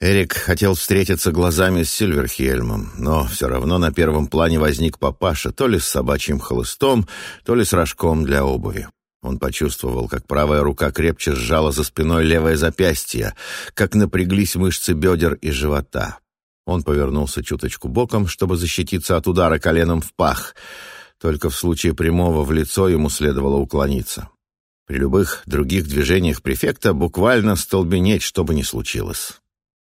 Эрик хотел встретиться глазами с Сильверхельмом, но все равно на первом плане возник папаша то ли с собачьим хлыстом, то ли с рожком для обуви. Он почувствовал, как правая рука крепче сжала за спиной левое запястье, как напряглись мышцы бедер и живота. Он повернулся чуточку боком, чтобы защититься от удара коленом в пах. Только в случае прямого в лицо ему следовало уклониться. При любых других движениях префекта буквально столбенеть, что бы ни случилось.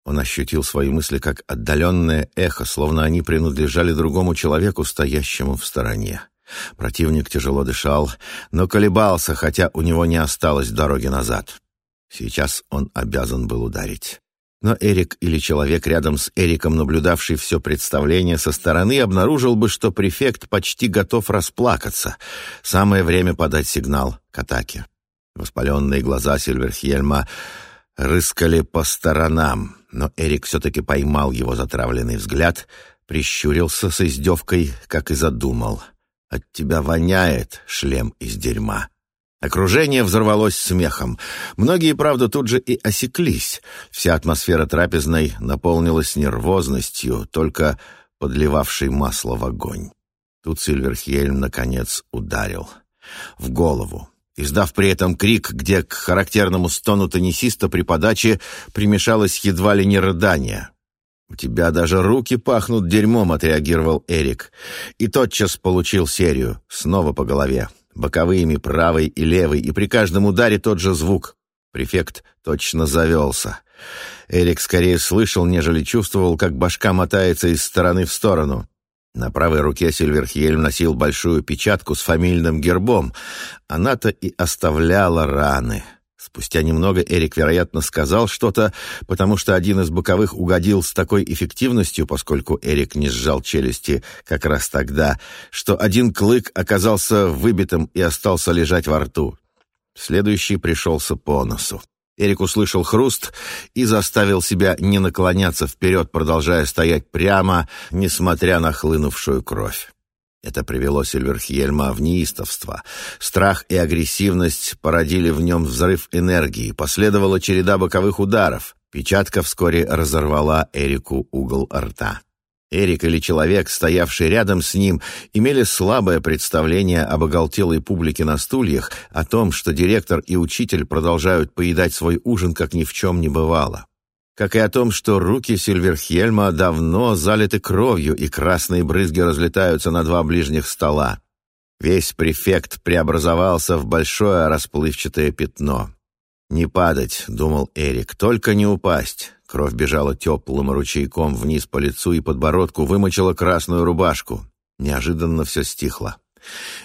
Он ощутил свои мысли как отдаленное эхо, словно они принадлежали другому человеку, стоящему в стороне. Противник тяжело дышал, но колебался, хотя у него не осталось дороги назад. Сейчас он обязан был ударить. Но Эрик или человек рядом с Эриком, наблюдавший все представление со стороны, обнаружил бы, что префект почти готов расплакаться. Самое время подать сигнал к атаке. Воспаленные глаза Сильверхельма рыскали по сторонам, но Эрик все-таки поймал его затравленный взгляд, прищурился с издевкой, как и задумал. «От тебя воняет шлем из дерьма». Окружение взорвалось смехом. Многие, правда, тут же и осеклись. Вся атмосфера трапезной наполнилась нервозностью, только подливавшей масло в огонь. Тут Сильверхельм, наконец, ударил. В голову, издав при этом крик, где к характерному стону теннисиста при подаче примешалось едва ли не рыдание. «У тебя даже руки пахнут дерьмом», — отреагировал Эрик. И тотчас получил серию, снова по голове, боковыми, правой и левой, и при каждом ударе тот же звук. Префект точно завелся. Эрик скорее слышал, нежели чувствовал, как башка мотается из стороны в сторону. На правой руке Сильверхельм носил большую печатку с фамильным гербом. Она-то и оставляла раны. Спустя немного Эрик, вероятно, сказал что-то, потому что один из боковых угодил с такой эффективностью, поскольку Эрик не сжал челюсти как раз тогда, что один клык оказался выбитым и остался лежать во рту. Следующий пришелся по носу. Эрик услышал хруст и заставил себя не наклоняться вперед, продолжая стоять прямо, несмотря на хлынувшую кровь. Это привело Сильверхельма в неистовство. Страх и агрессивность породили в нем взрыв энергии. Последовала череда боковых ударов. Печатка вскоре разорвала Эрику угол рта. Эрик или человек, стоявший рядом с ним, имели слабое представление об оголтелой публике на стульях, о том, что директор и учитель продолжают поедать свой ужин, как ни в чем не бывало. Как и о том, что руки Сильверхельма давно залиты кровью, и красные брызги разлетаются на два ближних стола. Весь префект преобразовался в большое расплывчатое пятно. «Не падать», — думал Эрик, — «только не упасть». Кровь бежала теплым ручейком вниз по лицу и подбородку, вымочила красную рубашку. Неожиданно все стихло.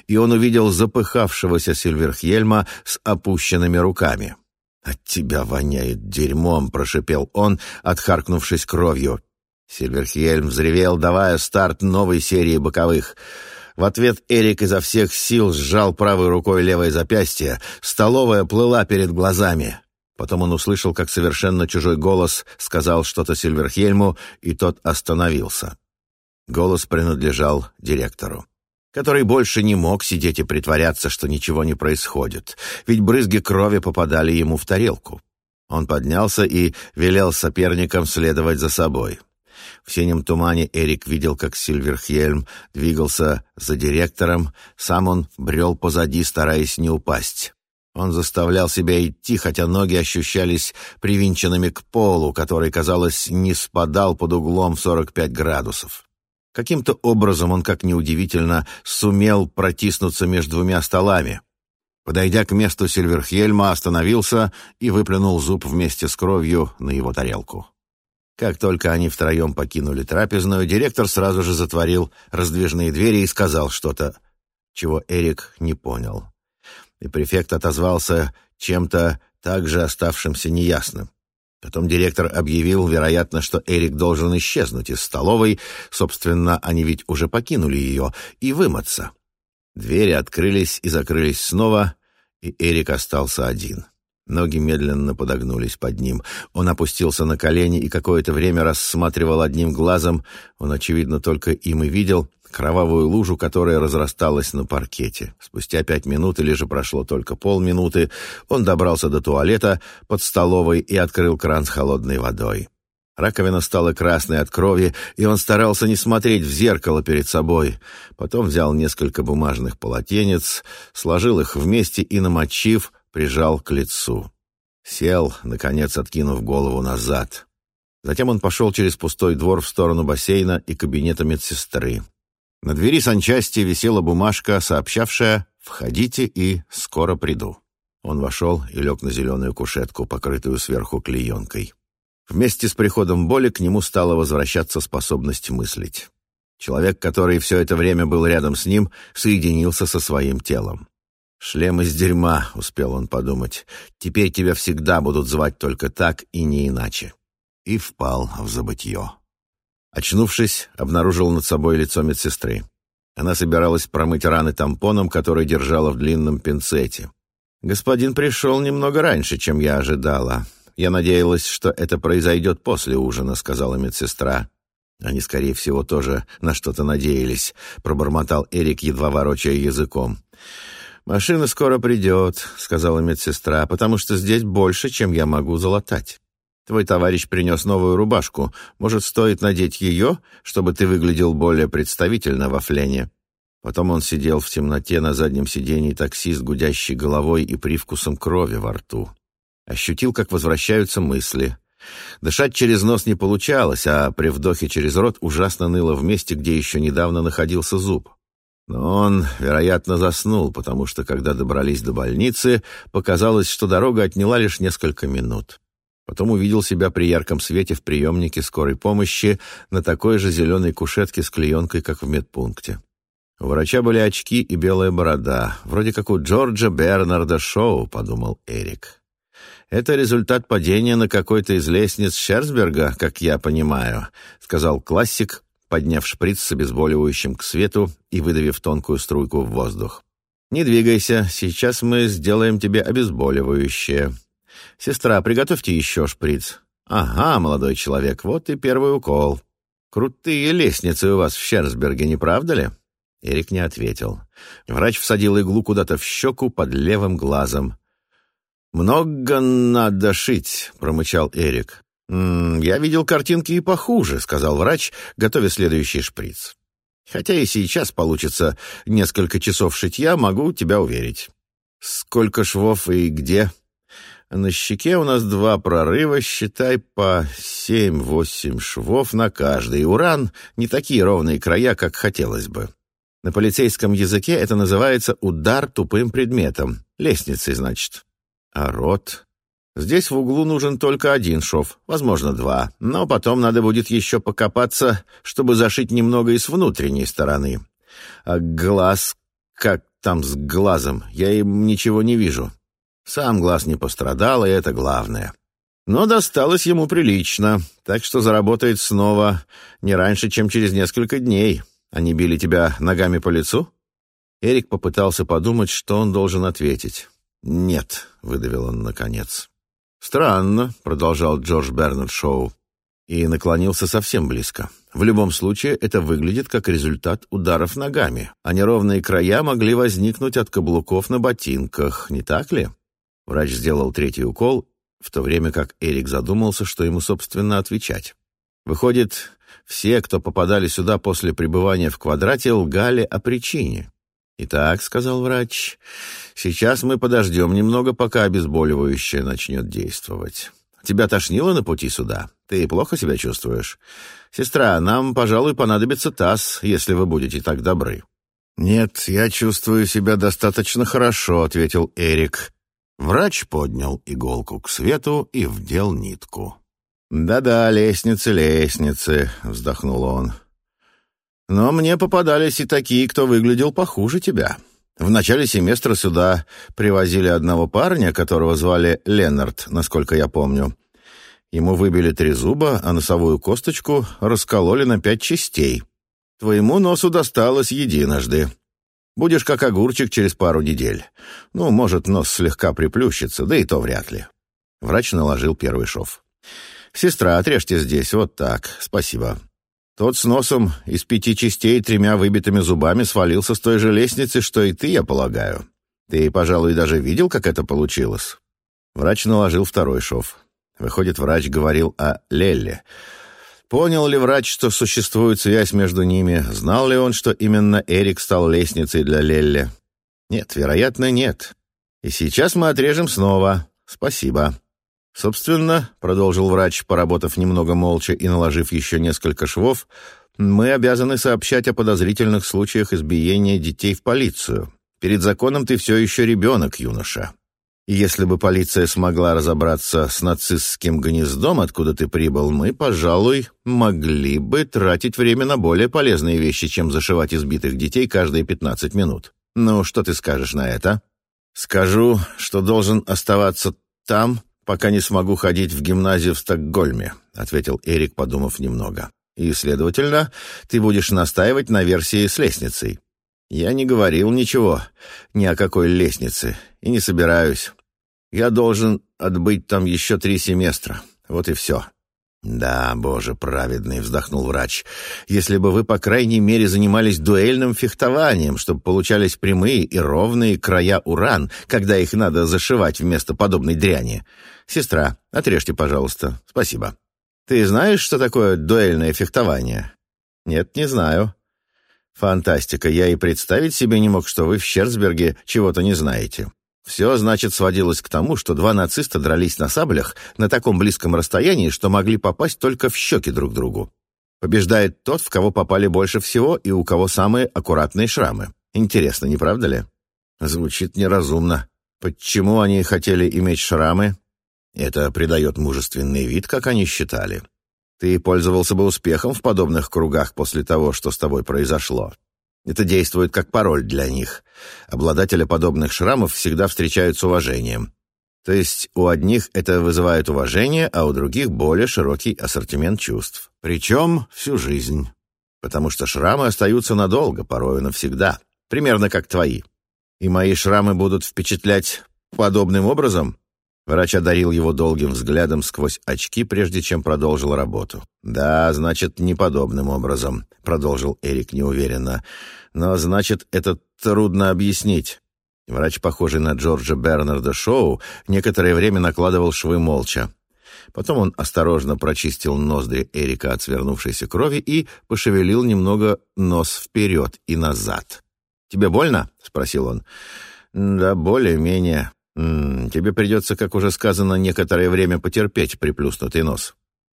И он увидел запыхавшегося Сильверхельма с опущенными руками. «От тебя воняет дерьмом», — прошипел он, отхаркнувшись кровью. Сильверхельм взревел, давая старт новой серии боковых. В ответ Эрик изо всех сил сжал правой рукой левое запястье. Столовая плыла перед глазами. Потом он услышал, как совершенно чужой голос сказал что-то Сильверхельму, и тот остановился. Голос принадлежал директору, который больше не мог сидеть и притворяться, что ничего не происходит, ведь брызги крови попадали ему в тарелку. Он поднялся и велел соперникам следовать за собой. В синем тумане Эрик видел, как Сильверхельм двигался за директором, сам он брел позади, стараясь не упасть. Он заставлял себя идти, хотя ноги ощущались привинченными к полу, который, казалось, не спадал под углом в 45 градусов. Каким-то образом он, как неудивительно, сумел протиснуться между двумя столами. Подойдя к месту Сильверхельма, остановился и выплюнул зуб вместе с кровью на его тарелку. Как только они втроем покинули трапезную, директор сразу же затворил раздвижные двери и сказал что-то, чего Эрик не понял и префект отозвался чем-то также оставшимся неясным. Потом директор объявил, вероятно, что Эрик должен исчезнуть из столовой, собственно, они ведь уже покинули ее, и вымыться. Двери открылись и закрылись снова, и Эрик остался один. Ноги медленно подогнулись под ним. Он опустился на колени и какое-то время рассматривал одним глазом, он, очевидно, только им и видел, кровавую лужу, которая разрасталась на паркете. Спустя пять минут, или же прошло только полминуты, он добрался до туалета под столовой и открыл кран с холодной водой. Раковина стала красной от крови, и он старался не смотреть в зеркало перед собой. Потом взял несколько бумажных полотенец, сложил их вместе и, намочив, прижал к лицу. Сел, наконец, откинув голову назад. Затем он пошел через пустой двор в сторону бассейна и кабинета медсестры. На двери санчасти висела бумажка, сообщавшая «Входите и скоро приду». Он вошел и лег на зеленую кушетку, покрытую сверху клеенкой. Вместе с приходом боли к нему стала возвращаться способность мыслить. Человек, который все это время был рядом с ним, соединился со своим телом. «Шлем из дерьма», — успел он подумать. «Теперь тебя всегда будут звать только так и не иначе». И впал в забытье. Очнувшись, обнаружил над собой лицо медсестры. Она собиралась промыть раны тампоном, который держала в длинном пинцете. «Господин пришел немного раньше, чем я ожидала. Я надеялась, что это произойдет после ужина», — сказала медсестра. «Они, скорее всего, тоже на что-то надеялись», — пробормотал Эрик, едва ворочая языком. «Машина скоро придет», — сказала медсестра, «потому что здесь больше, чем я могу залатать. Твой товарищ принес новую рубашку. Может, стоит надеть ее, чтобы ты выглядел более представительно во флене?» Потом он сидел в темноте на заднем сидении такси с гудящей головой и привкусом крови во рту. Ощутил, как возвращаются мысли. Дышать через нос не получалось, а при вдохе через рот ужасно ныло в месте, где еще недавно находился зуб. Но он, вероятно, заснул, потому что, когда добрались до больницы, показалось, что дорога отняла лишь несколько минут. Потом увидел себя при ярком свете в приемнике скорой помощи на такой же зеленой кушетке с клеенкой, как в медпункте. У врача были очки и белая борода, вроде как у Джорджа Бернарда Шоу, подумал Эрик. Это результат падения на какой-то из лестниц Шерсберга, как я понимаю, сказал классик, подняв шприц с обезболивающим к свету и выдавив тонкую струйку в воздух. «Не двигайся, сейчас мы сделаем тебе обезболивающее. Сестра, приготовьте еще шприц». «Ага, молодой человек, вот и первый укол. Крутые лестницы у вас в Шерсберге, не правда ли?» Эрик не ответил. Врач всадил иглу куда-то в щеку под левым глазом. «Много надо шить», — промычал Эрик. «Я видел картинки и похуже», — сказал врач, готовя следующий шприц. «Хотя и сейчас получится несколько часов шитья, могу тебя уверить». «Сколько швов и где?» «На щеке у нас два прорыва, считай по семь-восемь швов на каждый. Уран — не такие ровные края, как хотелось бы. На полицейском языке это называется удар тупым предметом. Лестницей, значит. А рот? Здесь в углу нужен только один шов, возможно, два, но потом надо будет еще покопаться, чтобы зашить немного и с внутренней стороны. А глаз... Как там с глазом? Я им ничего не вижу. Сам глаз не пострадал, и это главное. Но досталось ему прилично, так что заработает снова не раньше, чем через несколько дней. Они били тебя ногами по лицу? Эрик попытался подумать, что он должен ответить. «Нет», — выдавил он наконец. «Странно», — продолжал Джордж Бернард Шоу, и наклонился совсем близко. «В любом случае, это выглядит как результат ударов ногами, а неровные края могли возникнуть от каблуков на ботинках, не так ли?» Врач сделал третий укол, в то время как Эрик задумался, что ему, собственно, отвечать. Выходит, все, кто попадали сюда после пребывания в квадрате, лгали о причине. «Итак», — сказал врач, — «сейчас мы подождем немного, пока обезболивающее начнет действовать. Тебя тошнило на пути сюда? Ты плохо себя чувствуешь? Сестра, нам, пожалуй, понадобится таз, если вы будете так добры». «Нет, я чувствую себя достаточно хорошо», — ответил Эрик. Врач поднял иголку к свету и вдел нитку. «Да-да, лестницы, лестницы», — вздохнул он. Но мне попадались и такие, кто выглядел похуже тебя. В начале семестра сюда привозили одного парня, которого звали Леннард, насколько я помню. Ему выбили три зуба, а носовую косточку раскололи на пять частей. Твоему носу досталось единожды. Будешь как огурчик через пару недель. Ну, может, нос слегка приплющится, да и то вряд ли. Врач наложил первый шов. «Сестра, отрежьте здесь, вот так, спасибо». Тот с носом из пяти частей тремя выбитыми зубами свалился с той же лестницы, что и ты, я полагаю. Ты, пожалуй, даже видел, как это получилось?» Врач наложил второй шов. Выходит, врач говорил о Лелле. Понял ли врач, что существует связь между ними? Знал ли он, что именно Эрик стал лестницей для Лелли? Нет, вероятно, нет. И сейчас мы отрежем снова. Спасибо. Собственно, продолжил врач, поработав немного молча и наложив еще несколько швов, мы обязаны сообщать о подозрительных случаях избиения детей в полицию. Перед законом ты все еще ребенок, юноша. И если бы полиция смогла разобраться с нацистским гнездом, откуда ты прибыл, мы, пожалуй, могли бы тратить время на более полезные вещи, чем зашивать избитых детей каждые 15 минут. Ну, что ты скажешь на это? Скажу, что должен оставаться там, пока не смогу ходить в гимназию в Стокгольме, ответил Эрик, подумав немного. И, следовательно, ты будешь настаивать на версии с лестницей. Я не говорил ничего ни о какой лестнице и не собираюсь. Я должен отбыть там еще три семестра. Вот и все». «Да, боже праведный», — вздохнул врач. «Если бы вы, по крайней мере, занимались дуэльным фехтованием, чтобы получались прямые и ровные края уран, когда их надо зашивать вместо подобной дряни. Сестра, отрежьте, пожалуйста. Спасибо. Ты знаешь, что такое дуэльное фехтование?» «Нет, не знаю». «Фантастика. Я и представить себе не мог, что вы в Щерцберге чего-то не знаете. Все, значит, сводилось к тому, что два нациста дрались на саблях на таком близком расстоянии, что могли попасть только в щеки друг другу. Побеждает тот, в кого попали больше всего и у кого самые аккуратные шрамы. Интересно, не правда ли? Звучит неразумно. Почему они хотели иметь шрамы? Это придает мужественный вид, как они считали. Ты пользовался бы успехом в подобных кругах после того, что с тобой произошло. Это действует как пароль для них. Обладатели подобных шрамов всегда встречают с уважением. То есть у одних это вызывает уважение, а у других более широкий ассортимент чувств. Причем всю жизнь. Потому что шрамы остаются надолго, порою навсегда. Примерно как твои. И мои шрамы будут впечатлять подобным образом? Врач одарил его долгим взглядом сквозь очки, прежде чем продолжил работу. «Да, значит, не подобным образом», — продолжил Эрик неуверенно. «Но, значит, это трудно объяснить». Врач, похожий на Джорджа Бернарда Шоу, некоторое время накладывал швы молча. Потом он осторожно прочистил ноздри Эрика от свернувшейся крови и пошевелил немного нос вперед и назад. «Тебе больно?» — спросил он. «Да, более-менее», М тебе придется, как уже сказано, некоторое время потерпеть приплюснутый нос.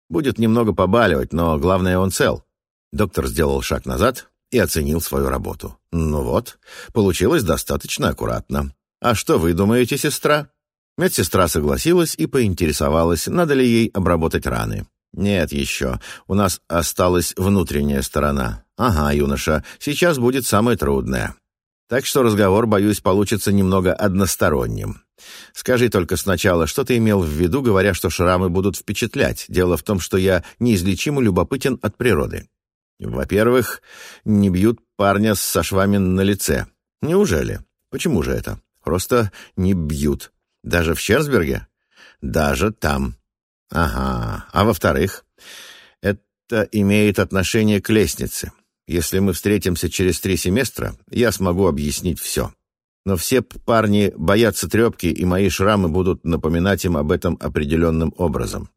Будет немного побаливать, но главное, он цел. Доктор сделал шаг назад и оценил свою работу. Ну вот, получилось достаточно аккуратно. А что вы думаете, сестра? Медсестра согласилась и поинтересовалась, надо ли ей обработать раны. «Нет еще. У нас осталась внутренняя сторона. Ага, юноша, сейчас будет самое трудное. Так что разговор, боюсь, получится немного односторонним. Скажи только сначала, что ты имел в виду, говоря, что шрамы будут впечатлять? Дело в том, что я неизлечимо любопытен от природы. Во-первых, не бьют парня со швами на лице. Неужели? Почему же это? Просто не бьют. Даже в Щерсберге? Даже там. Ага. А во-вторых, это имеет отношение к лестнице. Если мы встретимся через три семестра, я смогу объяснить все. Но все парни боятся трепки, и мои шрамы будут напоминать им об этом определенным образом.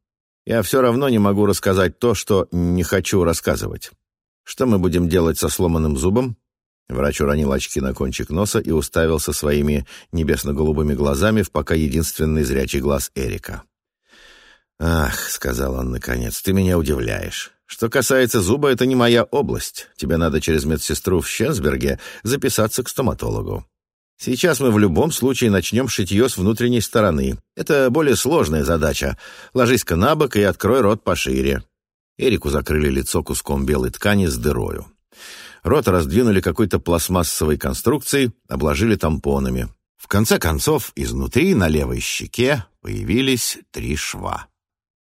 Я все равно не могу рассказать то, что не хочу рассказывать. Что мы будем делать со сломанным зубом? Врач уронил очки на кончик носа и уставился своими небесно-голубыми глазами в пока единственный зрячий глаз Эрика. «Ах», — сказал он наконец, — «ты меня удивляешь. Что касается зуба, это не моя область. Тебе надо через медсестру в Щенсберге записаться к стоматологу. Сейчас мы в любом случае начнем шитье с внутренней стороны. Это более сложная задача. Ложись-ка на бок и открой рот пошире». Эрику закрыли лицо куском белой ткани с дырою. Рот раздвинули какой-то пластмассовой конструкцией, обложили тампонами. В конце концов, изнутри на левой щеке появились три шва.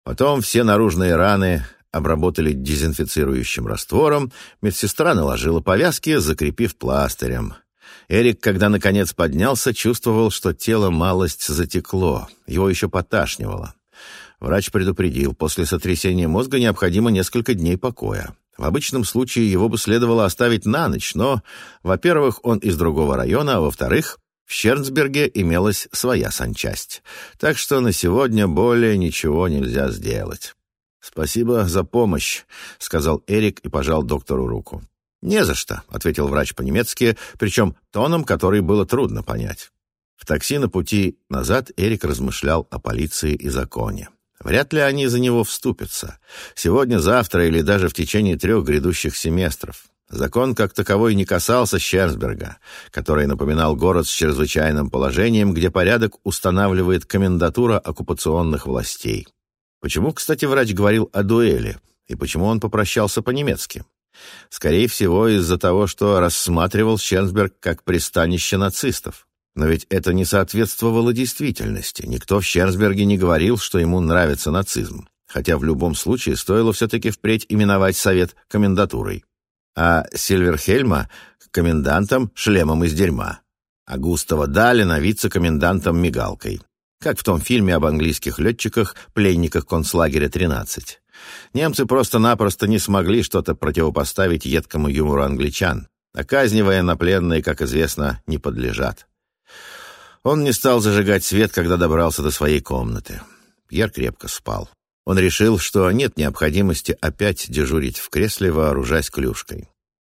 Потом все наружные раны обработали дезинфицирующим раствором, медсестра наложила повязки, закрепив пластырем. Эрик, когда наконец поднялся, чувствовал, что тело малость затекло, его еще поташнивало. Врач предупредил, после сотрясения мозга необходимо несколько дней покоя. В обычном случае его бы следовало оставить на ночь, но, во-первых, он из другого района, а во-вторых, В Щерцберге имелась своя санчасть, так что на сегодня более ничего нельзя сделать. «Спасибо за помощь», — сказал Эрик и пожал доктору руку. «Не за что», — ответил врач по-немецки, причем тоном, который было трудно понять. В такси на пути назад Эрик размышлял о полиции и законе. Вряд ли они за него вступятся. Сегодня, завтра или даже в течение трех грядущих семестров. Закон как таковой не касался Щерсберга, который напоминал город с чрезвычайным положением, где порядок устанавливает комендатура оккупационных властей. Почему, кстати, врач говорил о дуэли, и почему он попрощался по-немецки? Скорее всего, из-за того, что рассматривал Щерсберг как пристанище нацистов. Но ведь это не соответствовало действительности. Никто в Щерсберге не говорил, что ему нравится нацизм. Хотя в любом случае стоило все-таки впредь именовать совет комендатурой. А Сильверхельма — комендантом шлемом из дерьма. А Густава Далина — вице-комендантом мигалкой. Как в том фильме об английских летчиках, пленниках концлагеря 13. Немцы просто-напросто не смогли что-то противопоставить едкому юмору англичан. А казни военнопленные, как известно, не подлежат. Он не стал зажигать свет, когда добрался до своей комнаты. Пьер крепко спал. Он решил, что нет необходимости опять дежурить в кресле, вооружаясь клюшкой.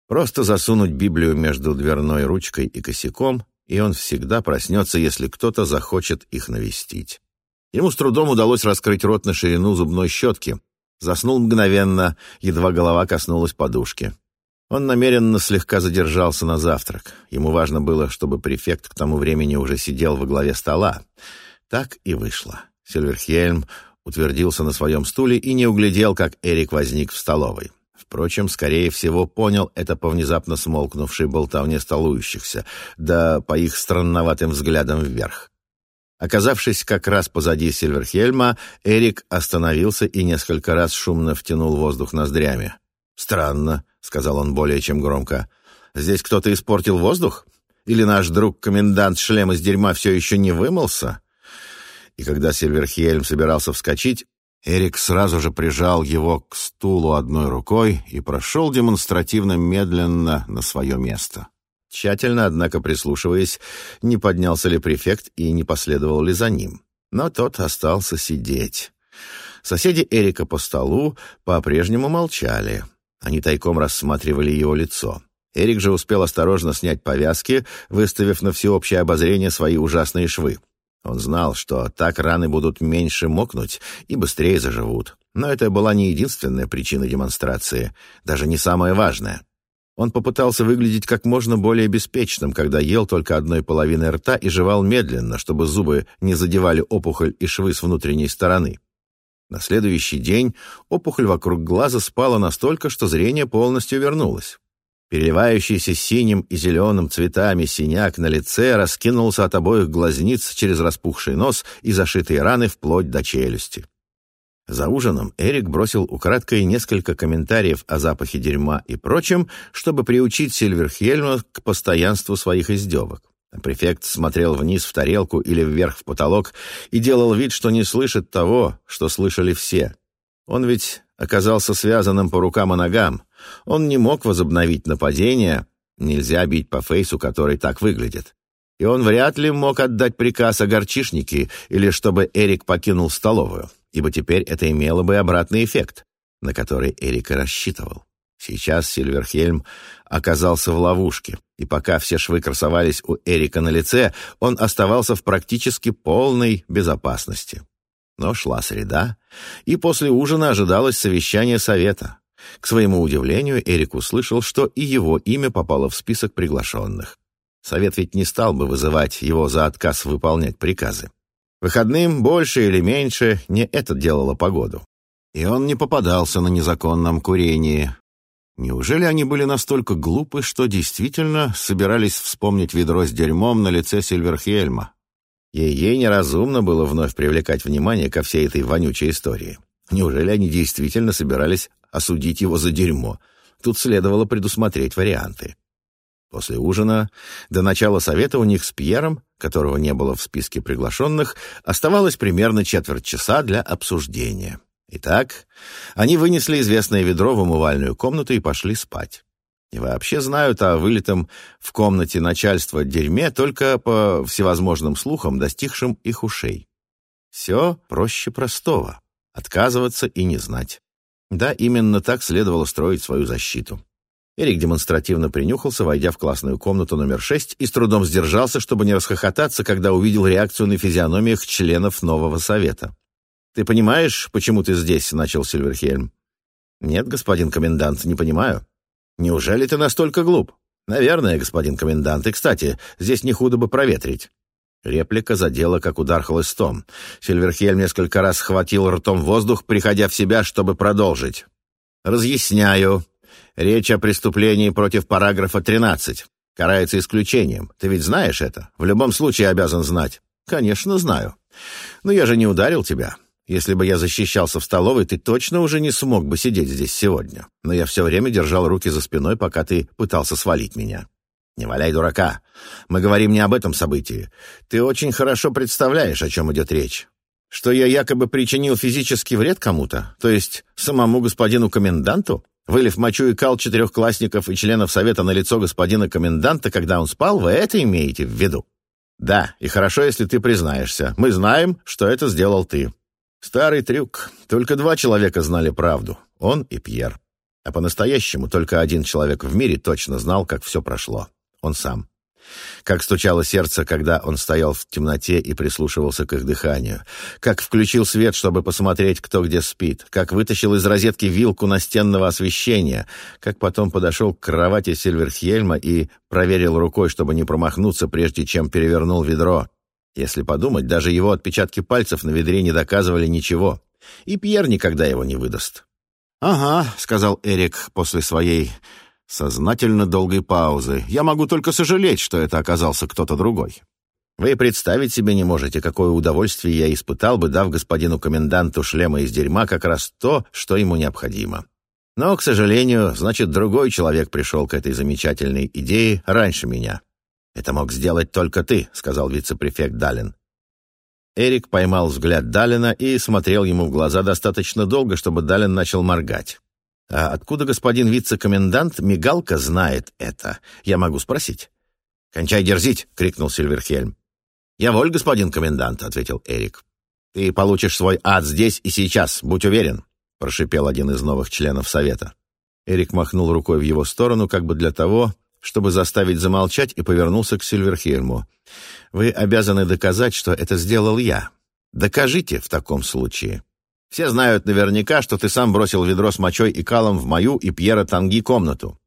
Просто засунуть Библию между дверной ручкой и косяком, и он всегда проснется, если кто-то захочет их навестить. Ему с трудом удалось раскрыть рот на ширину зубной щетки. Заснул мгновенно, едва голова коснулась подушки. Он намеренно слегка задержался на завтрак. Ему важно было, чтобы префект к тому времени уже сидел во главе стола. Так и вышло. Сильверхельм утвердился на своем стуле и не углядел, как Эрик возник в столовой. Впрочем, скорее всего, понял это по внезапно смолкнувшей болтовне столующихся, да по их странноватым взглядам вверх. Оказавшись как раз позади Сильверхельма, Эрик остановился и несколько раз шумно втянул воздух ноздрями. «Странно», — сказал он более чем громко. «Здесь кто-то испортил воздух? Или наш друг-комендант шлем из дерьма все еще не вымылся?» И когда Сильверхельм собирался вскочить, Эрик сразу же прижал его к стулу одной рукой и прошел демонстративно медленно на свое место. Тщательно, однако, прислушиваясь, не поднялся ли префект и не последовал ли за ним. Но тот остался сидеть. Соседи Эрика по столу по-прежнему молчали. Они тайком рассматривали его лицо. Эрик же успел осторожно снять повязки, выставив на всеобщее обозрение свои ужасные швы. Он знал, что так раны будут меньше мокнуть и быстрее заживут. Но это была не единственная причина демонстрации, даже не самая важная. Он попытался выглядеть как можно более беспечным, когда ел только одной половиной рта и жевал медленно, чтобы зубы не задевали опухоль и швы с внутренней стороны. На следующий день опухоль вокруг глаза спала настолько, что зрение полностью вернулось. Переливающийся синим и зеленым цветами синяк на лице раскинулся от обоих глазниц через распухший нос и зашитые раны вплоть до челюсти. За ужином Эрик бросил украдкой несколько комментариев о запахе дерьма и прочем, чтобы приучить Сильверхельма к постоянству своих издевок. Префект смотрел вниз в тарелку или вверх в потолок и делал вид, что не слышит того, что слышали все. Он ведь оказался связанным по рукам и ногам. Он не мог возобновить нападение. Нельзя бить по фейсу, который так выглядит. И он вряд ли мог отдать приказ о горчишнике или чтобы Эрик покинул столовую, ибо теперь это имело бы обратный эффект, на который Эрик рассчитывал. Сейчас Сильверхельм оказался в ловушке, и пока все швы красовались у Эрика на лице, он оставался в практически полной безопасности. Но шла среда, и после ужина ожидалось совещание совета. К своему удивлению, Эрик услышал, что и его имя попало в список приглашенных. Совет ведь не стал бы вызывать его за отказ выполнять приказы. Выходным больше или меньше не это делало погоду. И он не попадался на незаконном курении, Неужели они были настолько глупы, что действительно собирались вспомнить ведро с дерьмом на лице Сильверхельма? Ей-ей неразумно было вновь привлекать внимание ко всей этой вонючей истории. Неужели они действительно собирались осудить его за дерьмо? Тут следовало предусмотреть варианты. После ужина, до начала совета у них с Пьером, которого не было в списке приглашенных, оставалось примерно четверть часа для обсуждения. Итак, они вынесли известное ведро в умывальную комнату и пошли спать. И вообще знают о вылитом в комнате начальства дерьме только по всевозможным слухам, достигшим их ушей. Все проще простого. Отказываться и не знать. Да, именно так следовало строить свою защиту. Эрик демонстративно принюхался, войдя в классную комнату номер шесть, и с трудом сдержался, чтобы не расхохотаться, когда увидел реакцию на физиономиях членов нового совета. «Ты понимаешь, почему ты здесь?» — начал Сильверхельм. «Нет, господин комендант, не понимаю. Неужели ты настолько глуп?» «Наверное, господин комендант. И, кстати, здесь не худо бы проветрить». Реплика задела, как удар хлыстом. Сильверхельм несколько раз схватил ртом воздух, приходя в себя, чтобы продолжить. «Разъясняю. Речь о преступлении против параграфа 13. Карается исключением. Ты ведь знаешь это? В любом случае обязан знать». «Конечно, знаю. Но я же не ударил тебя. Если бы я защищался в столовой, ты точно уже не смог бы сидеть здесь сегодня. Но я все время держал руки за спиной, пока ты пытался свалить меня». «Не валяй дурака. Мы говорим не об этом событии. Ты очень хорошо представляешь, о чем идет речь. Что я якобы причинил физический вред кому-то, то есть самому господину коменданту, вылив мочу и кал четырехклассников и членов совета на лицо господина коменданта, когда он спал, вы это имеете в виду? Да, и хорошо, если ты признаешься. Мы знаем, что это сделал ты. Старый трюк. Только два человека знали правду. Он и Пьер. А по-настоящему только один человек в мире точно знал, как все прошло он сам. Как стучало сердце, когда он стоял в темноте и прислушивался к их дыханию. Как включил свет, чтобы посмотреть, кто где спит. Как вытащил из розетки вилку настенного освещения. Как потом подошел к кровати Сильверхельма и проверил рукой, чтобы не промахнуться, прежде чем перевернул ведро. Если подумать, даже его отпечатки пальцев на ведре не доказывали ничего. И Пьер никогда его не выдаст. «Ага», — сказал Эрик после своей Сознательно долгой паузы. Я могу только сожалеть, что это оказался кто-то другой. Вы представить себе не можете, какое удовольствие я испытал бы, дав господину коменданту шлема из дерьма как раз то, что ему необходимо. Но, к сожалению, значит, другой человек пришел к этой замечательной идее раньше меня. «Это мог сделать только ты», — сказал вице-префект Далин. Эрик поймал взгляд Далина и смотрел ему в глаза достаточно долго, чтобы Далин начал моргать. «А откуда господин вице-комендант Мигалка знает это? Я могу спросить». «Кончай дерзить!» — крикнул Сильверхельм. «Я воль, господин комендант», — ответил Эрик. «Ты получишь свой ад здесь и сейчас, будь уверен», — прошипел один из новых членов Совета. Эрик махнул рукой в его сторону, как бы для того, чтобы заставить замолчать, и повернулся к Сильверхельму. «Вы обязаны доказать, что это сделал я. Докажите в таком случае». Все знают наверняка, что ты сам бросил ведро с мочой и калом в мою и Пьера Танги комнату.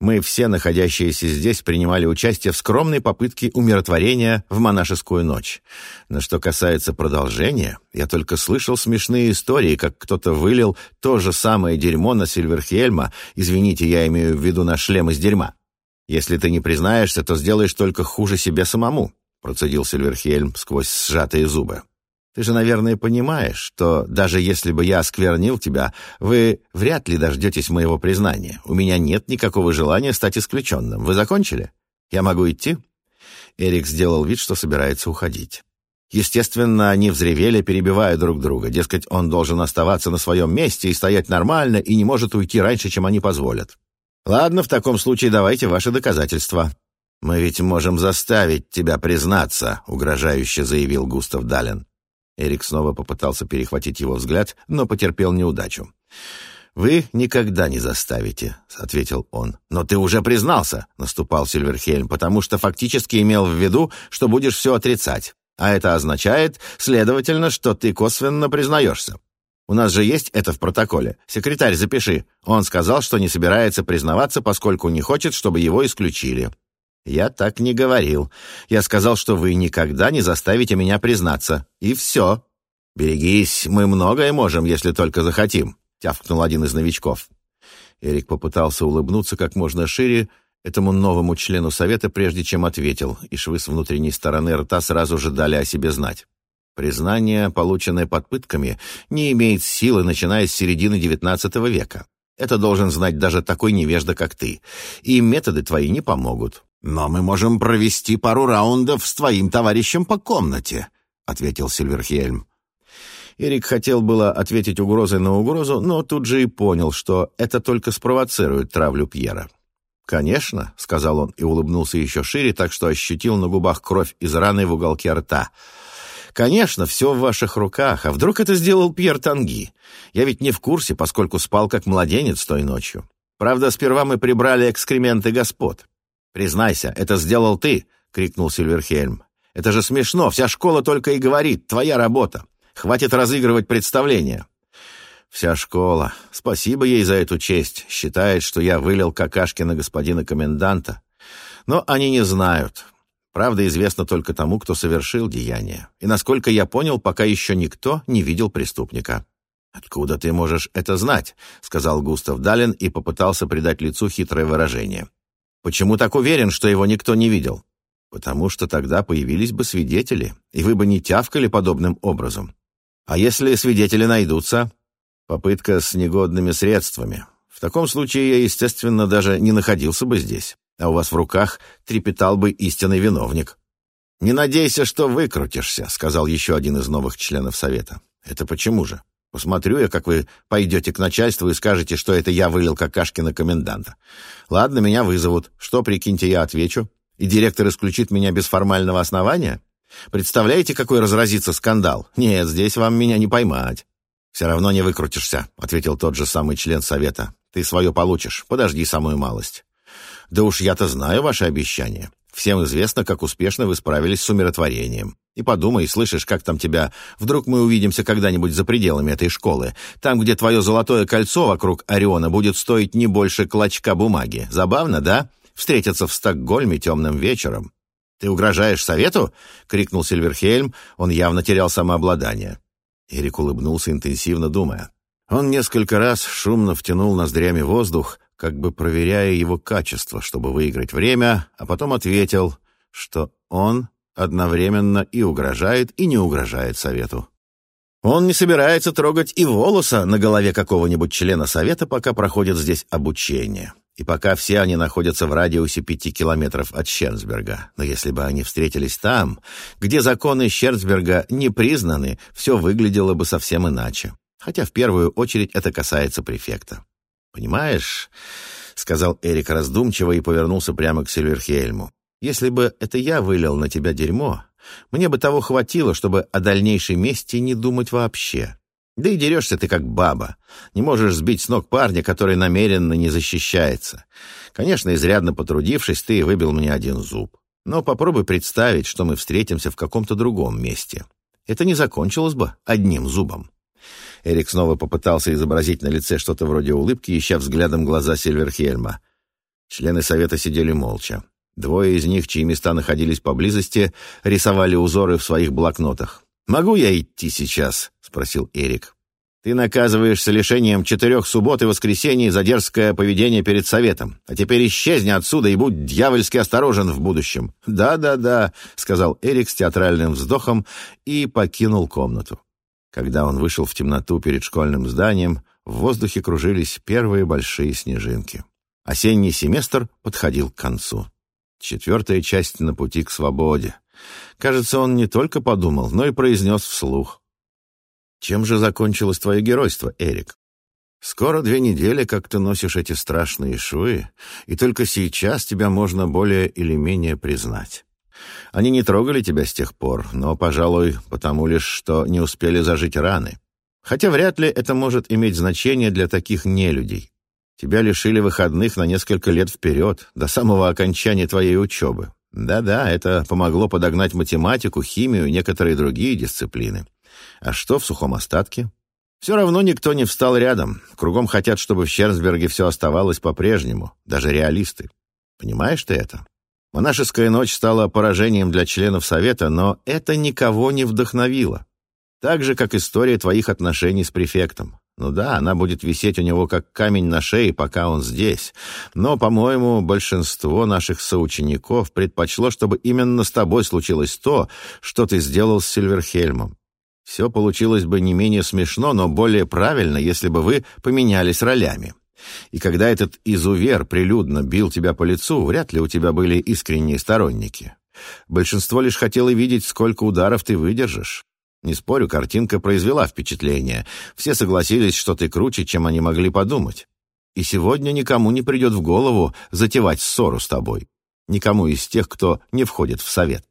Мы все, находящиеся здесь, принимали участие в скромной попытке умиротворения в монашескую ночь. Но что касается продолжения, я только слышал смешные истории, как кто-то вылил то же самое дерьмо на Сильверхельма, извините, я имею в виду на шлем из дерьма. Если ты не признаешься, то сделаешь только хуже себе самому, процедил Сильверхельм сквозь сжатые зубы. Ты же, наверное, понимаешь, что даже если бы я осквернил тебя, вы вряд ли дождетесь моего признания. У меня нет никакого желания стать исключенным. Вы закончили? Я могу идти?» Эрик сделал вид, что собирается уходить. Естественно, они взревели, перебивая друг друга. Дескать, он должен оставаться на своем месте и стоять нормально, и не может уйти раньше, чем они позволят. «Ладно, в таком случае давайте ваши доказательства». «Мы ведь можем заставить тебя признаться», — угрожающе заявил Густав Дален. Эрик снова попытался перехватить его взгляд, но потерпел неудачу. «Вы никогда не заставите», — ответил он. «Но ты уже признался», — наступал Сильверхельм, «потому что фактически имел в виду, что будешь все отрицать. А это означает, следовательно, что ты косвенно признаешься. У нас же есть это в протоколе. Секретарь, запиши. Он сказал, что не собирается признаваться, поскольку не хочет, чтобы его исключили. «Я так не говорил. Я сказал, что вы никогда не заставите меня признаться. И все. Берегись, мы многое можем, если только захотим», — тявкнул один из новичков. Эрик попытался улыбнуться как можно шире этому новому члену совета, прежде чем ответил, и швы с внутренней стороны рта сразу же дали о себе знать. Признание, полученное под пытками, не имеет силы, начиная с середины XIX века. Это должен знать даже такой невежда, как ты. И методы твои не помогут. «Но мы можем провести пару раундов с твоим товарищем по комнате», — ответил Сильверхельм. Эрик хотел было ответить угрозой на угрозу, но тут же и понял, что это только спровоцирует травлю Пьера. «Конечно», — сказал он и улыбнулся еще шире, так что ощутил на губах кровь из раны в уголке рта. «Конечно, все в ваших руках. А вдруг это сделал Пьер Танги? Я ведь не в курсе, поскольку спал как младенец той ночью. Правда, сперва мы прибрали экскременты господ. Признайся, это сделал ты!» — крикнул Сильверхельм. «Это же смешно, вся школа только и говорит, твоя работа. Хватит разыгрывать представление». Вся школа, спасибо ей за эту честь, считает, что я вылил какашки на господина коменданта. Но они не знают. Правда известна только тому, кто совершил деяние. И, насколько я понял, пока еще никто не видел преступника. «Откуда ты можешь это знать?» — сказал Густав Далин и попытался придать лицу хитрое выражение. «Почему так уверен, что его никто не видел?» «Потому что тогда появились бы свидетели, и вы бы не тявкали подобным образом. А если свидетели найдутся, Попытка с негодными средствами. В таком случае я, естественно, даже не находился бы здесь, а у вас в руках трепетал бы истинный виновник. «Не надейся, что выкрутишься», — сказал еще один из новых членов Совета. «Это почему же? Посмотрю я, как вы пойдете к начальству и скажете, что это я вылил какашки на коменданта. Ладно, меня вызовут. Что, прикиньте, я отвечу? И директор исключит меня без формального основания? Представляете, какой разразится скандал? Нет, здесь вам меня не поймать». «Все равно не выкрутишься», — ответил тот же самый член совета. «Ты свое получишь. Подожди самую малость». «Да уж я-то знаю ваши обещания. Всем известно, как успешно вы справились с умиротворением. И подумай, слышишь, как там тебя... Вдруг мы увидимся когда-нибудь за пределами этой школы, там, где твое золотое кольцо вокруг Ориона будет стоить не больше клочка бумаги. Забавно, да? Встретиться в Стокгольме темным вечером». «Ты угрожаешь совету?» — крикнул Сильверхельм. Он явно терял самообладание. Эрик улыбнулся, интенсивно думая. Он несколько раз шумно втянул ноздрями воздух, как бы проверяя его качество, чтобы выиграть время, а потом ответил, что он одновременно и угрожает, и не угрожает совету. Он не собирается трогать и волоса на голове какого-нибудь члена совета, пока проходит здесь обучение. И пока все они находятся в радиусе пяти километров от Щерцберга. Но если бы они встретились там, где законы Щерцберга не признаны, все выглядело бы совсем иначе. Хотя в первую очередь это касается префекта. «Понимаешь?» — сказал Эрик раздумчиво и повернулся прямо к Сильверхельму. «Если бы это я вылил на тебя дерьмо, мне бы того хватило, чтобы о дальнейшей мести не думать вообще. Да и дерешься ты как баба. Не можешь сбить с ног парня, который намеренно не защищается. Конечно, изрядно потрудившись, ты выбил мне один зуб. Но попробуй представить, что мы встретимся в каком-то другом месте. Это не закончилось бы одним зубом. Эрик снова попытался изобразить на лице что-то вроде улыбки, ища взглядом глаза Сильверхельма. Члены совета сидели молча. Двое из них, чьи места находились поблизости, рисовали узоры в своих блокнотах. «Могу я идти сейчас?» — спросил Эрик. «Ты наказываешься лишением четырех суббот и воскресений за дерзкое поведение перед советом. А теперь исчезни отсюда и будь дьявольски осторожен в будущем». «Да-да-да», — сказал Эрик с театральным вздохом и покинул комнату. Когда он вышел в темноту перед школьным зданием, в воздухе кружились первые большие снежинки. Осенний семестр подходил к концу. Четвертая часть на пути к свободе. Кажется, он не только подумал, но и произнес вслух. «Чем же закончилось твое геройство, Эрик? Скоро две недели, как ты носишь эти страшные швы, и только сейчас тебя можно более или менее признать. Они не трогали тебя с тех пор, но, пожалуй, потому лишь, что не успели зажить раны. Хотя вряд ли это может иметь значение для таких нелюдей. Тебя лишили выходных на несколько лет вперед, до самого окончания твоей учебы. Да-да, это помогло подогнать математику, химию и некоторые другие дисциплины. А что в сухом остатке? Все равно никто не встал рядом. Кругом хотят, чтобы в Щерсберге все оставалось по-прежнему, даже реалисты. Понимаешь ты это? Монашеская ночь стала поражением для членов Совета, но это никого не вдохновило. Так же, как история твоих отношений с префектом. Ну да, она будет висеть у него как камень на шее, пока он здесь. Но, по-моему, большинство наших соучеников предпочло, чтобы именно с тобой случилось то, что ты сделал с Сильверхельмом. Все получилось бы не менее смешно, но более правильно, если бы вы поменялись ролями. И когда этот изувер прилюдно бил тебя по лицу, вряд ли у тебя были искренние сторонники. Большинство лишь хотело видеть, сколько ударов ты выдержишь. Не спорю, картинка произвела впечатление. Все согласились, что ты круче, чем они могли подумать. И сегодня никому не придет в голову затевать ссору с тобой. Никому из тех, кто не входит в совет.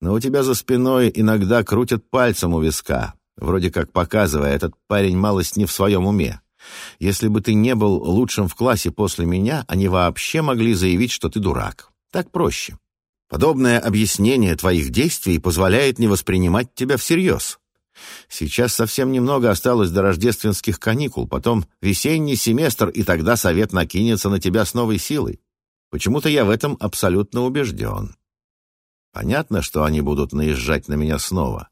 Но у тебя за спиной иногда крутят пальцем у виска, вроде как показывая, этот парень малость не в своем уме. Если бы ты не был лучшим в классе после меня, они вообще могли заявить, что ты дурак. Так проще. Подобное объяснение твоих действий позволяет не воспринимать тебя всерьез. Сейчас совсем немного осталось до рождественских каникул, потом весенний семестр, и тогда совет накинется на тебя с новой силой. Почему-то я в этом абсолютно убежден. Понятно, что они будут наезжать на меня снова.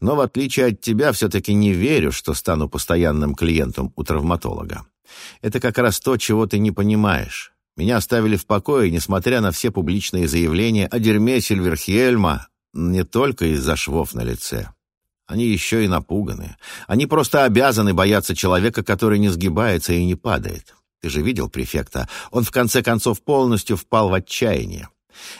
Но в отличие от тебя, все-таки не верю, что стану постоянным клиентом у травматолога. Это как раз то, чего ты не понимаешь. Меня оставили в покое, несмотря на все публичные заявления о дерьме Сильверхельма, не только из-за швов на лице. Они еще и напуганы. Они просто обязаны бояться человека, который не сгибается и не падает. Ты же видел префекта? Он в конце концов полностью впал в отчаяние.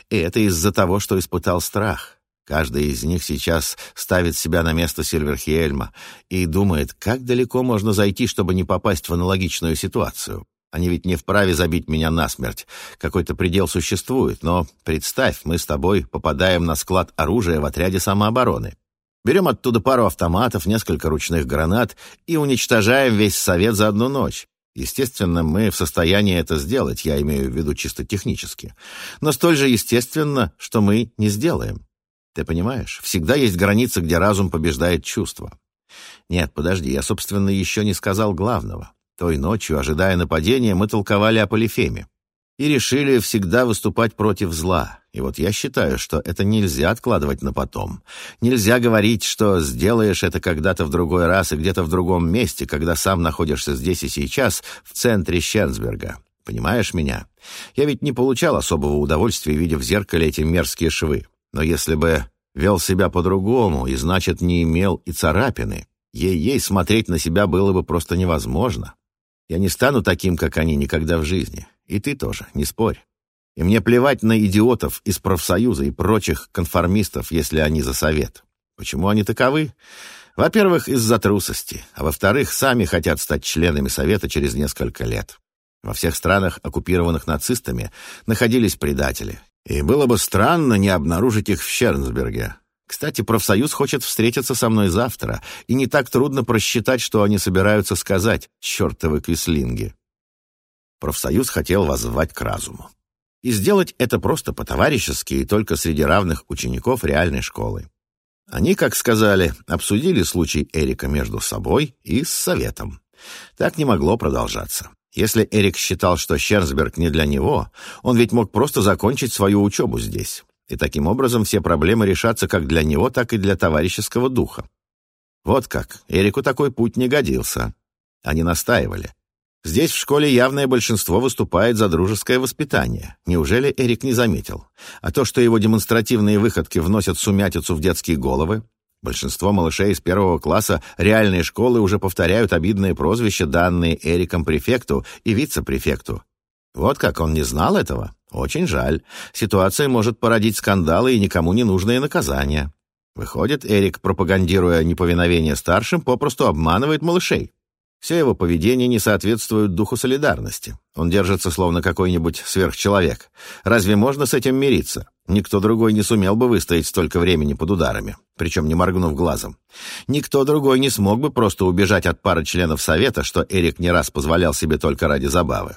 И это из-за того, что испытал страх. Каждый из них сейчас ставит себя на место Сильверхиэльма и думает, как далеко можно зайти, чтобы не попасть в аналогичную ситуацию. Они ведь не вправе забить меня насмерть. Какой-то предел существует, но представь, мы с тобой попадаем на склад оружия в отряде самообороны. Берем оттуда пару автоматов, несколько ручных гранат и уничтожаем весь совет за одну ночь. Естественно, мы в состоянии это сделать, я имею в виду чисто технически. Но столь же естественно, что мы не сделаем. Ты понимаешь, всегда есть граница, где разум побеждает чувство. Нет, подожди, я, собственно, еще не сказал главного. Той ночью, ожидая нападения, мы толковали о Полифеме и решили всегда выступать против зла. И вот я считаю, что это нельзя откладывать на потом. Нельзя говорить, что сделаешь это когда-то в другой раз и где-то в другом месте, когда сам находишься здесь и сейчас, в центре Щенсберга. Понимаешь меня? Я ведь не получал особого удовольствия, видя в зеркале эти мерзкие швы. Но если бы вел себя по-другому и, значит, не имел и царапины, ей-ей смотреть на себя было бы просто невозможно. Я не стану таким, как они, никогда в жизни. И ты тоже, не спорь. И мне плевать на идиотов из профсоюза и прочих конформистов, если они за совет. Почему они таковы? Во-первых, из-за трусости, а во-вторых, сами хотят стать членами совета через несколько лет. Во всех странах, оккупированных нацистами, находились предатели. И было бы странно не обнаружить их в Щернсберге. Кстати, профсоюз хочет встретиться со мной завтра, и не так трудно просчитать, что они собираются сказать, чертовы квислинги. Профсоюз хотел воззвать к разуму. И сделать это просто по-товарищески и только среди равных учеников реальной школы. Они, как сказали, обсудили случай Эрика между собой и с советом. Так не могло продолжаться. Если Эрик считал, что Щерсберг не для него, он ведь мог просто закончить свою учебу здесь. И таким образом все проблемы решатся как для него, так и для товарищеского духа. Вот как. Эрику такой путь не годился. Они настаивали. Здесь в школе явное большинство выступает за дружеское воспитание. Неужели Эрик не заметил? А то, что его демонстративные выходки вносят сумятицу в детские головы, большинство малышей из первого класса реальной школы уже повторяют обидные прозвища, данные Эриком префекту и вице-префекту. Вот как, он не знал этого? Очень жаль. Ситуация может породить скандалы и никому не нужные наказания. Выходит, Эрик, пропагандируя неповиновение старшим, попросту обманывает малышей. Все его поведение не соответствует духу солидарности. Он держится словно какой-нибудь сверхчеловек. Разве можно с этим мириться? Никто другой не сумел бы выстоять столько времени под ударами, причем не моргнув глазом. Никто другой не смог бы просто убежать от пары членов Совета, что Эрик не раз позволял себе только ради забавы.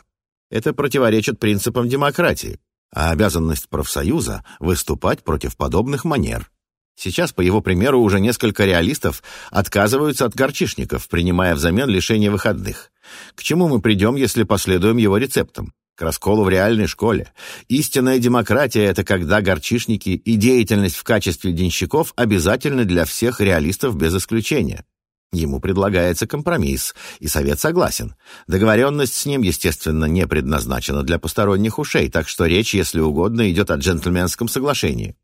Это противоречит принципам демократии, а обязанность профсоюза — выступать против подобных манер. Сейчас, по его примеру, уже несколько реалистов отказываются от горчишников, принимая взамен лишение выходных. К чему мы придем, если последуем его рецептам? К расколу в реальной школе. Истинная демократия — это когда горчишники и деятельность в качестве денщиков обязательны для всех реалистов без исключения. Ему предлагается компромисс, и совет согласен. Договоренность с ним, естественно, не предназначена для посторонних ушей, так что речь, если угодно, идет о джентльменском соглашении.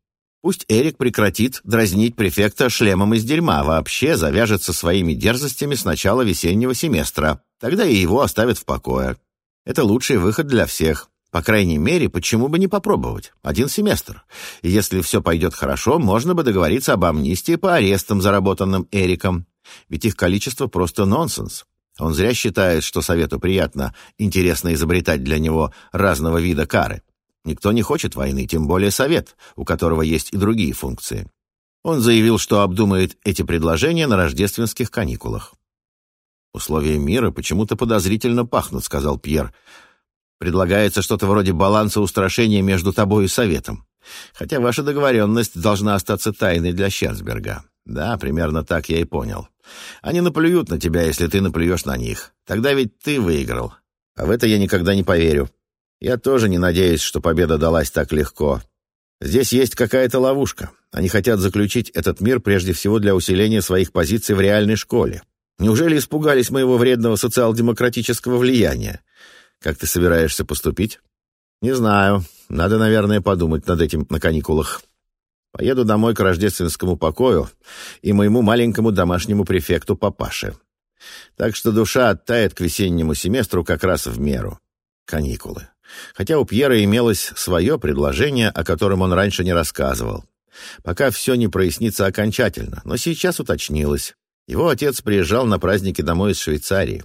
Пусть Эрик прекратит дразнить префекта шлемом из дерьма, а вообще завяжется своими дерзостями с начала весеннего семестра. Тогда и его оставят в покое. Это лучший выход для всех. По крайней мере, почему бы не попробовать? Один семестр. И если все пойдет хорошо, можно бы договориться об амнистии по арестам, заработанным Эриком. Ведь их количество просто нонсенс. Он зря считает, что совету приятно, интересно изобретать для него разного вида кары. Никто не хочет войны, тем более совет, у которого есть и другие функции. Он заявил, что обдумает эти предложения на рождественских каникулах. «Условия мира почему-то подозрительно пахнут», — сказал Пьер. «Предлагается что-то вроде баланса устрашения между тобой и советом. Хотя ваша договоренность должна остаться тайной для Щенсберга. Да, примерно так я и понял. Они наплюют на тебя, если ты наплюешь на них. Тогда ведь ты выиграл. А в это я никогда не поверю. Я тоже не надеюсь, что победа далась так легко. Здесь есть какая-то ловушка. Они хотят заключить этот мир прежде всего для усиления своих позиций в реальной школе. Неужели испугались моего вредного социал-демократического влияния? Как ты собираешься поступить? Не знаю. Надо, наверное, подумать над этим на каникулах. Поеду домой к рождественскому покою и моему маленькому домашнему префекту папаше. Так что душа оттает к весеннему семестру как раз в меру. Каникулы. Хотя у Пьера имелось свое предложение, о котором он раньше не рассказывал. Пока все не прояснится окончательно, но сейчас уточнилось. Его отец приезжал на праздники домой из Швейцарии.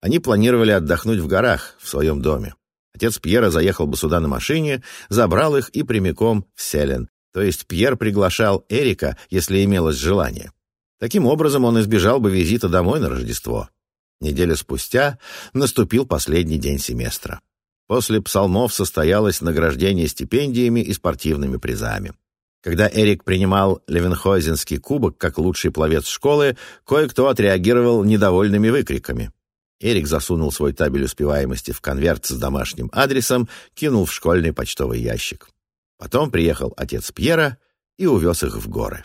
Они планировали отдохнуть в горах, в своем доме. Отец Пьера заехал бы сюда на машине, забрал их и прямиком в Селен, то есть Пьер приглашал Эрика, если имелось желание. Таким образом, он избежал бы визита домой на Рождество. Неделю спустя наступил последний день семестра. После псалмов состоялось награждение стипендиями и спортивными призами. Когда Эрик принимал Левенхойзенский кубок как лучший пловец школы, кое-кто отреагировал недовольными выкриками. Эрик засунул свой табель успеваемости в конверт с домашним адресом, кинул в школьный почтовый ящик. Потом приехал отец Пьера и увез их в горы.